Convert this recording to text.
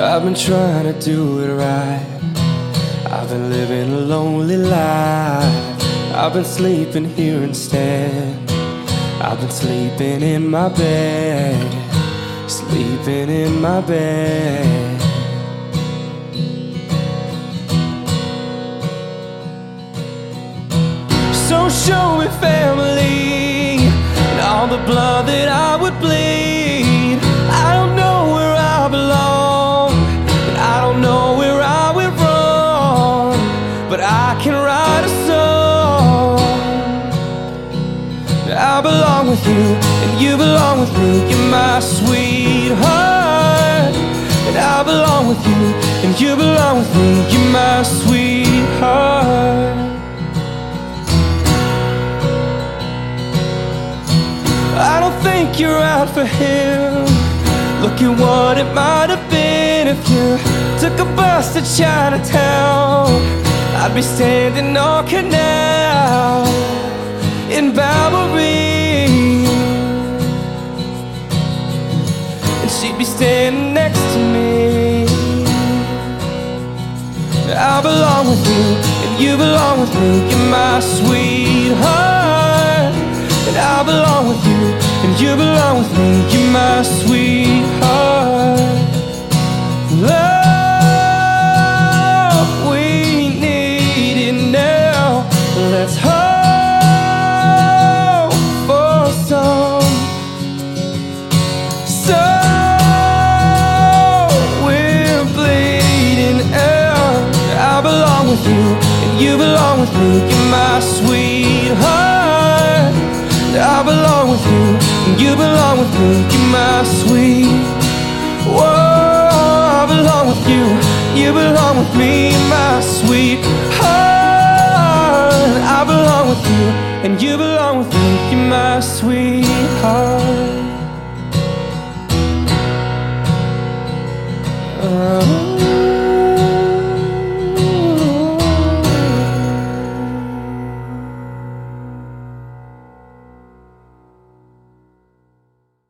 I've been trying to do it right. I've been living a lonely life. I've been sleeping here instead. I've been sleeping in my bed. Sleeping in my bed. So show me family and all the blood that I I can write a song. I belong with you, and you belong with me. You're my sweetheart, and I belong with you, and you belong with me. You're my sweetheart. I don't think you're out for him. Look at what it might have been if you took a bus to Chinatown. I'd be standing on Canal in Bowery, and she'd be standing next to me. I belong with you, and you belong with me. You're my sweetheart. And I belong with you, and you belong with me. You're my sweetheart. you, and you belong with me. You're my sweetheart. I belong with you, and you belong with me. You're my sweet. Whoa, I belong with you, you belong with me, my sweet heart. I belong with you, and you belong with me. You're my sweetheart. Uh-huh.